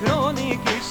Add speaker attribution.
Speaker 1: Aga